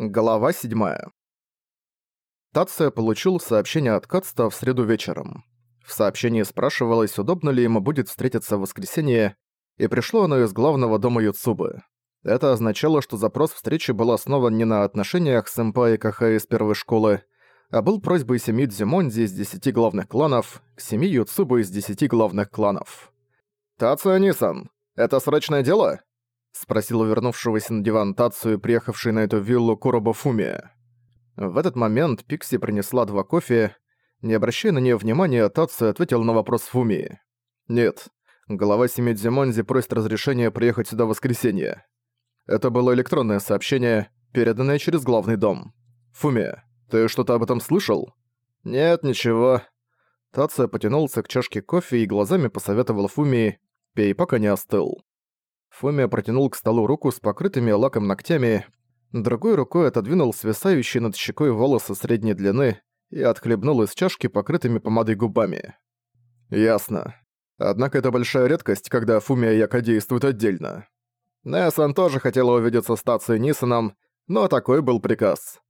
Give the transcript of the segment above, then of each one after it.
Глава 7. Тация получил сообщение от Катста в среду вечером. В сообщении спрашивалось, удобно ли ему будет встретиться в воскресенье, и пришло оно из главного дома Юцубы. Это означало, что запрос встречи был основан не на отношениях с сэмпай и Кахэ из первой школы, а был просьбой семьи Дзюмонзи из десяти главных кланов к семье Юцубы из десяти главных кланов. «Тация Нисан, это срочное дело?» — спросил вернувшегося на диван Тацию приехавший на эту виллу Куроба Фуми. В этот момент Пикси принесла два кофе. Не обращая на нее внимания, Тацию ответил на вопрос Фуми. «Нет, глава семьи Дзимонзи просит разрешения приехать сюда в воскресенье. Это было электронное сообщение, переданное через главный дом. Фуми, ты что-то об этом слышал?» «Нет, ничего». Тация потянулся к чашке кофе и глазами посоветовал Фуми «пей, пока не остыл». Фомия протянул к столу руку с покрытыми лаком ногтями, другой рукой отодвинул свисающие над щекой волосы средней длины и отхлебнул из чашки покрытыми помадой губами. «Ясно. Однако это большая редкость, когда Фумия и Яка действуют отдельно. Нэсан тоже хотела увидеться с Тацией Нисоном, но такой был приказ».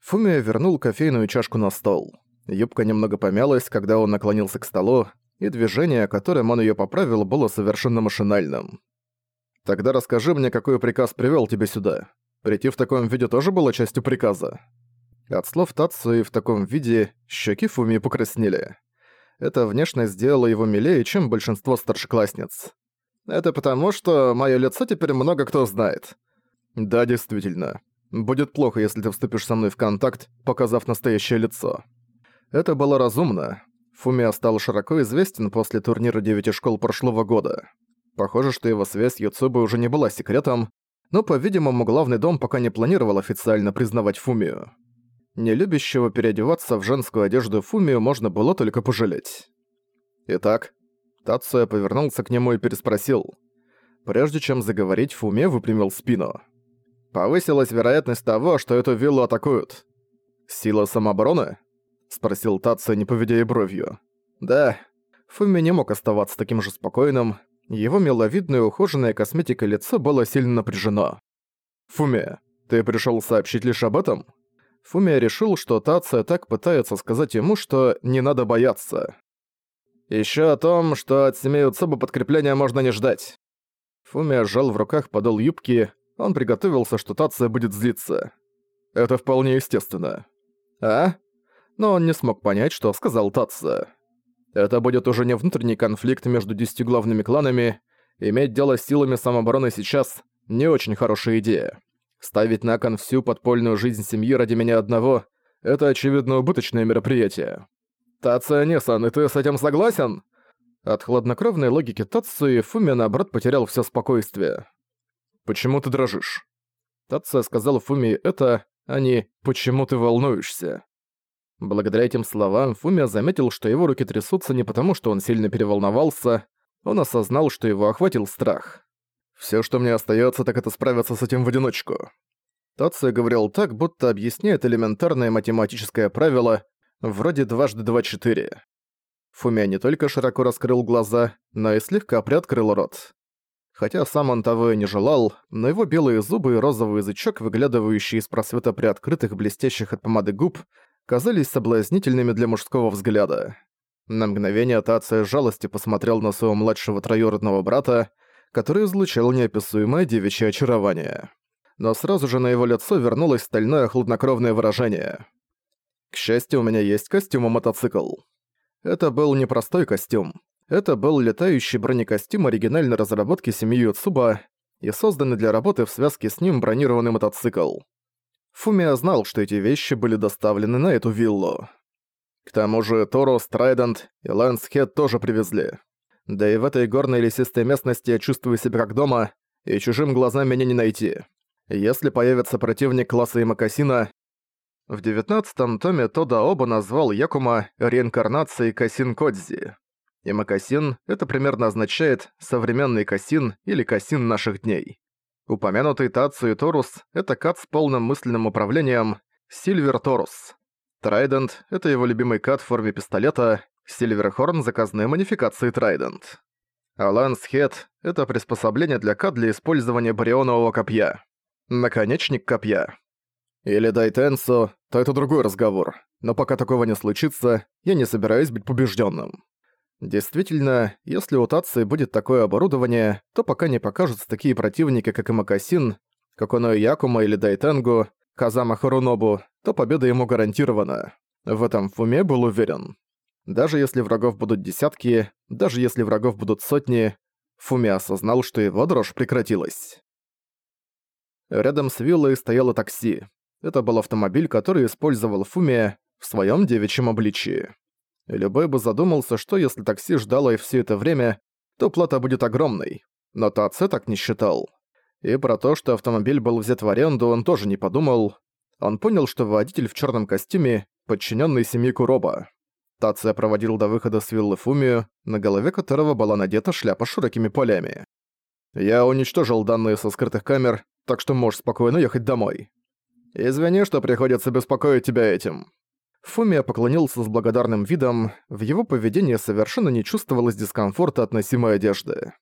Фумия вернул кофейную чашку на стол. Юбка немного помялась, когда он наклонился к столу, и движение, которым он её поправил, было совершенно машинальным. Тогда расскажи мне, какой приказ привёл тебя сюда. Прийти в таком виде тоже было частью приказа. От слов Тацуи в таком виде щеки Фуми покраснели. Эта внешность сделала его милее, чем большинство старшеклассниц. Это потому, что моё лицо теперь много кто знает. Да, действительно. Будет плохо, если ты вступишь со мной в контакт, показав настоящее лицо. Это было разумно. Фумия стал широко известен после турнира девяти школ прошлого года. Похоже, что его связь с Юцубой уже не была секретом, но, по-видимому, главный дом пока не планировал официально признавать Фумию. Нелюбящего переодеваться в женскую одежду Фумию можно было только пожалеть. Итак, Тацуя повернулся к нему и переспросил. Прежде чем заговорить, Фуме выпрямил спину. «Повысилась вероятность того, что эту виллу атакуют». «Сила самообороны?» — спросил Тацуя, не поведя и бровью. «Да». Фуми не мог оставаться таким же спокойным, его миловидное ухоженное косметика лицо было сильно напряжено. «Фуми, ты пришёл сообщить лишь об этом?» Фумия решил, что Тация так пытается сказать ему, что не надо бояться. «Ещё о том, что от семей Уцуба подкрепления можно не ждать». Фумия сжал в руках подол юбки, он приготовился, что Тация будет злиться. Это вполне естественно. А? Но он не смог понять, что сказал Тация. Это будет уже не внутренний конфликт между десятью главными кланами. Иметь дело с силами самообороны сейчас – не очень хорошая идея. Ставить на кон всю подпольную жизнь семьи ради меня одного – это, очевидно, убыточное мероприятие. Тация Несан, и ты с этим согласен? От хладнокровной логики Тацуи Фуми, наоборот, потерял все спокойствие. «Почему ты дрожишь?» Тация сказал Фуми это, а не «почему ты волнуешься?». Благодаря этим словам Фумия заметил, что его руки трясутся не потому, что он сильно переволновался, он осознал, что его охватил страх. «Всё, что мне остаётся, так это справиться с этим в одиночку». Тация говорил так, будто объясняет элементарное математическое правило, вроде дважды два четыре. Фумия не только широко раскрыл глаза, но и слегка приоткрыл рот. Хотя сам он того и не желал, но его белые зубы и розовый язычок, выглядывающий из просвета приоткрытых блестящих от помады губ, казались соблазнительными для мужского взгляда. На мгновение Тация с жалостью посмотрел на своего младшего троюродного брата, который излучал неописуемое девичье очарование. Но сразу же на его лицо вернулось стальное хладнокровное выражение. К счастью, у меня есть костюм и мотоцикл. Это был не простой костюм. Это был летающий бронекостюм оригинальной разработки семьи Юцуба и созданный для работы в связке с ним бронированный мотоцикл. Фумия знал, что эти вещи были доставлены на эту виллу. К тому же Торо, Страйдент и Лэнсхед тоже привезли. Да и в этой горной лесистой местности я чувствую себя как дома, и чужим глазам меня не найти. Если появится противник класса Имакасина... В девятнадцатом томе Тода Оба назвал Якума реинкарнацией Касин Кодзи. Имакасин — это примерно означает «современный Касин» или «Касин наших дней». Упомянутый Тацу и Торус — это кат с полным мысленным управлением Сильвер Торус. Трайдент — это его любимый кат в форме пистолета, Сильверхорн — заказные модификации Трайдент. А Лансхед — это приспособление для кат для использования барионового копья. Наконечник копья. или Дайтенсу, то это другой разговор. Но пока такого не случится, я не собираюсь быть побежденным. Действительно, если у Тации будет такое оборудование, то пока не покажутся такие противники, как Имакасин, Коконо Якума или Дайтенгу, Казама Харунобу, то победа ему гарантирована. В этом Фуме был уверен. Даже если врагов будут десятки, даже если врагов будут сотни, Фуми осознал, что его дрожь прекратилась. Рядом с виллой стояло такси. Это был автомобиль, который использовал Фуми в своем девичьем обличии. Любой бы задумался, что если такси ждало и все это время, то плата будет огромной. Но Таце так не считал. И про то, что автомобиль был взят в аренду, он тоже не подумал. Он понял, что водитель в черном костюме – подчиненный семьи Куроба. Тация проводил до выхода с виллы Фумию, на голове которого была надета шляпа широкими полями. «Я уничтожил данные со скрытых камер, так что можешь спокойно ехать домой. Извини, что приходится беспокоить тебя этим». Фумия поклонился с благодарным видом, в его поведении совершенно не чувствовалось дискомфорта от носимой одежды.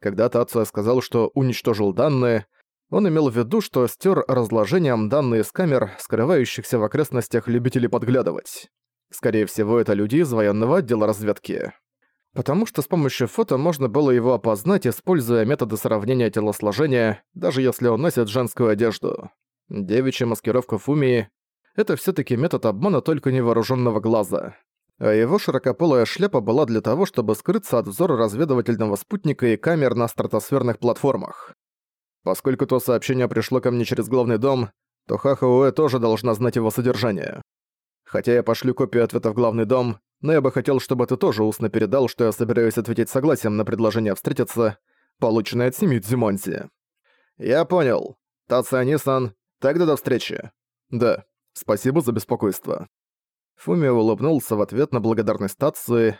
Когда Тация сказал, что уничтожил данные, он имел в виду, что стер разложением данные с камер, скрывающихся в окрестностях любителей подглядывать. Скорее всего, это люди из военного отдела разведки. Потому что с помощью фото можно было его опознать, используя методы сравнения телосложения, даже если он носит женскую одежду. Девичья маскировка Фумии — это все таки метод обмана только невооруженного глаза. А его широкополая шляпа была для того, чтобы скрыться от взора разведывательного спутника и камер на стратосферных платформах. Поскольку то сообщение пришло ко мне через главный дом, то Хахауэ тоже должна знать его содержание. Хотя я пошлю копию ответа в главный дом, но я бы хотел, чтобы ты тоже устно передал, что я собираюсь ответить согласием на предложение встретиться, полученное от семьи Дзимонзи. Я понял. Тациани-сан, тогда до встречи. Да, спасибо за беспокойство. Фуми улыбнулся в ответ на благодарность Тации.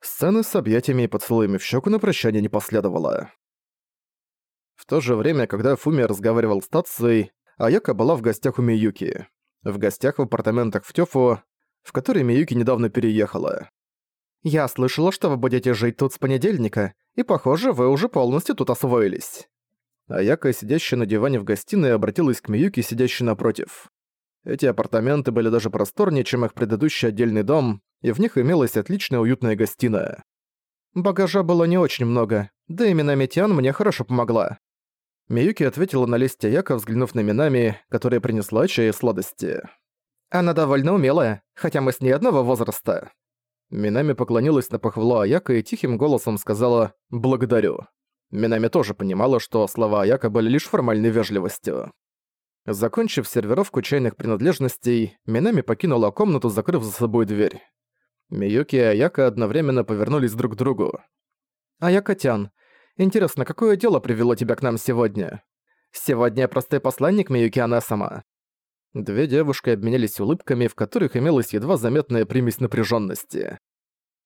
Сцены с объятиями и поцелуями в щеку на прощание не последовало. В то же время, когда Фуми разговаривал с Тацией, Аяка была в гостях у Миюки в гостях в апартаментах в Тёфу, в который Миюки недавно переехала. «Я слышала, что вы будете жить тут с понедельника, и, похоже, вы уже полностью тут освоились». Аяка, сидящая на диване в гостиной, обратилась к Миюки, сидящей напротив. Эти апартаменты были даже просторнее, чем их предыдущий отдельный дом, и в них имелась отличная уютная гостиная. Багажа было не очень много, да и Минамитян мне хорошо помогла. Миюки ответила на лесть Аяка, взглянув на Минами, которая принесла чай и сладости. «Она довольно умелая, хотя мы с ней одного возраста». Минами поклонилась на похвалу Аяка и тихим голосом сказала «благодарю». Минами тоже понимала, что слова Аяка были лишь формальной вежливостью. Закончив сервировку чайных принадлежностей, Минами покинула комнату, закрыв за собой дверь. Миюки и Аяка одновременно повернулись друг к другу. «Аяка-тян, Интересно, какое дело привело тебя к нам сегодня? Сегодня я простой посланник Миюки Анасама». Две девушки обменялись улыбками, в которых имелась едва заметная примесь напряженности.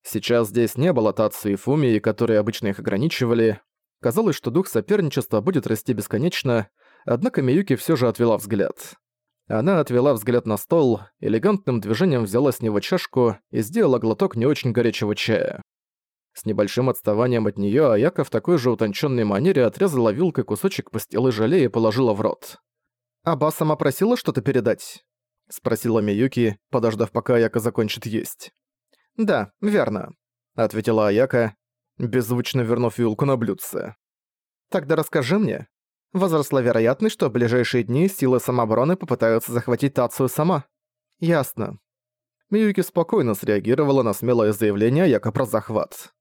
Сейчас здесь не было Тацу и Фумии, которые обычно их ограничивали. Казалось, что дух соперничества будет расти бесконечно, однако Миюки все же отвела взгляд. Она отвела взгляд на стол, элегантным движением взяла с него чашку и сделала глоток не очень горячего чая. С небольшим отставанием от неё Аяка в такой же утонченной манере отрезала вилкой кусочек пастилы желе и положила в рот. «Аба сама просила что-то передать?» — спросила Миюки, подождав, пока Аяка закончит есть. «Да, верно», — ответила Аяка, беззвучно вернув вилку на блюдце. «Тогда расскажи мне. Возросла вероятность, что в ближайшие дни силы самообороны попытаются захватить Тацию сама?» «Ясно». Миюки спокойно среагировала на смелое заявление Аяка про захват.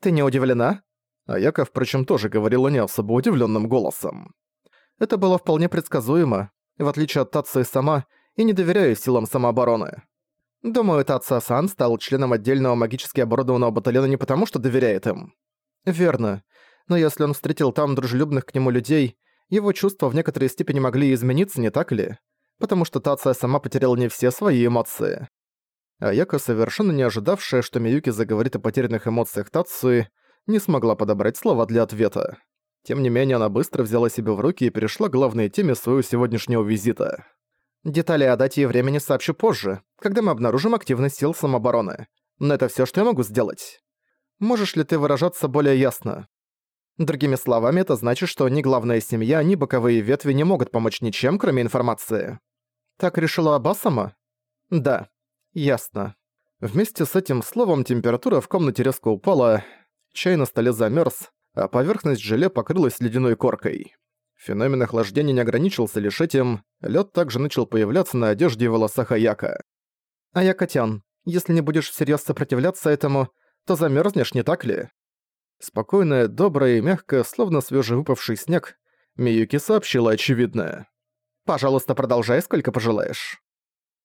Ты не удивлена?» А Яков, впрочем, тоже говорила не особо удивленным голосом. Это было вполне предсказуемо, в отличие от Татса и сама, и не доверяю силам самообороны. Думаю, Татса-сан стал членом отдельного магически оборудованного батальона не потому, что доверяет им. Верно. Но если он встретил там дружелюбных к нему людей, его чувства в некоторой степени могли измениться, не так ли? Потому что Тация сама потеряла не все свои эмоции. Аяка, совершенно не ожидавшая, что Миюки заговорит о потерянных эмоциях Тацуи, не смогла подобрать слова для ответа. Тем не менее, она быстро взяла себя в руки и перешла к главной теме своего сегодняшнего визита. «Детали о дате и времени сообщу позже, когда мы обнаружим активность сил самообороны. Но это всё, что я могу сделать. Можешь ли ты выражаться более ясно?» Другими словами, это значит, что ни главная семья, ни боковые ветви не могут помочь ничем, кроме информации. Так решила Абасама? Да. Ясно. Вместе с этим словом температура в комнате резко упала, чай на столе замерз, а поверхность желе покрылась ледяной коркой. Феномен охлаждения не ограничился лишь этим, лед также начал появляться на одежде и волосах Аяка. «Аякотян, если не будешь всерьез сопротивляться этому, то замерзнешь, не так ли?» Спокойная, добрая и мягкая, словно свежевыпавший снег, Миюки сообщила очевидное. «Пожалуйста, продолжай, сколько пожелаешь».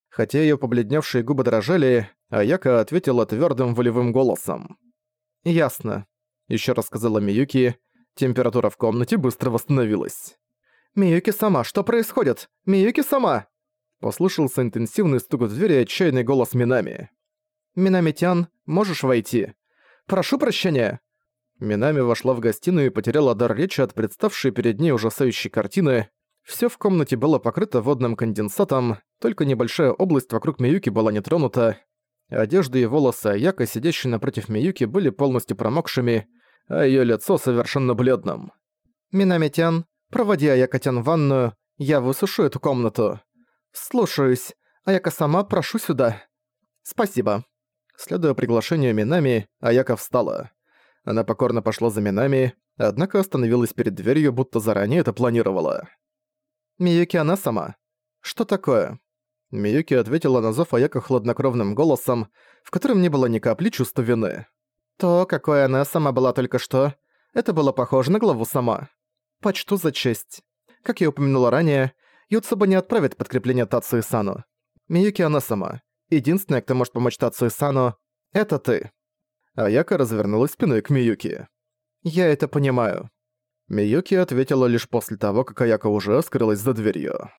Хотя её побледневшие губы дрожали, Аяка ответила твёрдым волевым голосом. «Ясно», — ещё раз сказала Миюки. Температура в комнате быстро восстановилась. «Миюки сама, что происходит? Миюки сама!» Послышался интенсивный стук в двери и отчаянный голос Минами. «Минами-тян, можешь войти? Прошу прощения!» Минами вошла в гостиную и потеряла дар речи от представшей перед ней ужасающей картины. Всё в комнате было покрыто водным конденсатом, только небольшая область вокруг Миюки была не тронута. Одежда и волосы Аяка, сидящие напротив Миюки, были полностью промокшими, а её лицо совершенно бледным. «Минами-тян, проводи Аяка-тян в ванную, я высушу эту комнату». «Слушаюсь. Аяка сама, прошу сюда». «Спасибо». Следуя приглашению Минами, Аяка встала. Она покорно пошла за Минами, однако остановилась перед дверью, будто заранее это планировала. «Миюки она сама. Что такое?» Миюки ответила на зов Аяка хладнокровным голосом, в котором не было ни капли чувства вины. То, какой она сама была только что, это было похоже на главу сама. Почту за честь. Как я упомянула ранее, Юцуба не отправит подкрепление Тацу и Сану. Миюки она сама. Единственная, кто может помочь Тацу и Сану, это ты. Аяка развернулась спиной к Миюки. «Я это понимаю». Миюки ответила лишь после того, как Аяка уже скрылась за дверью.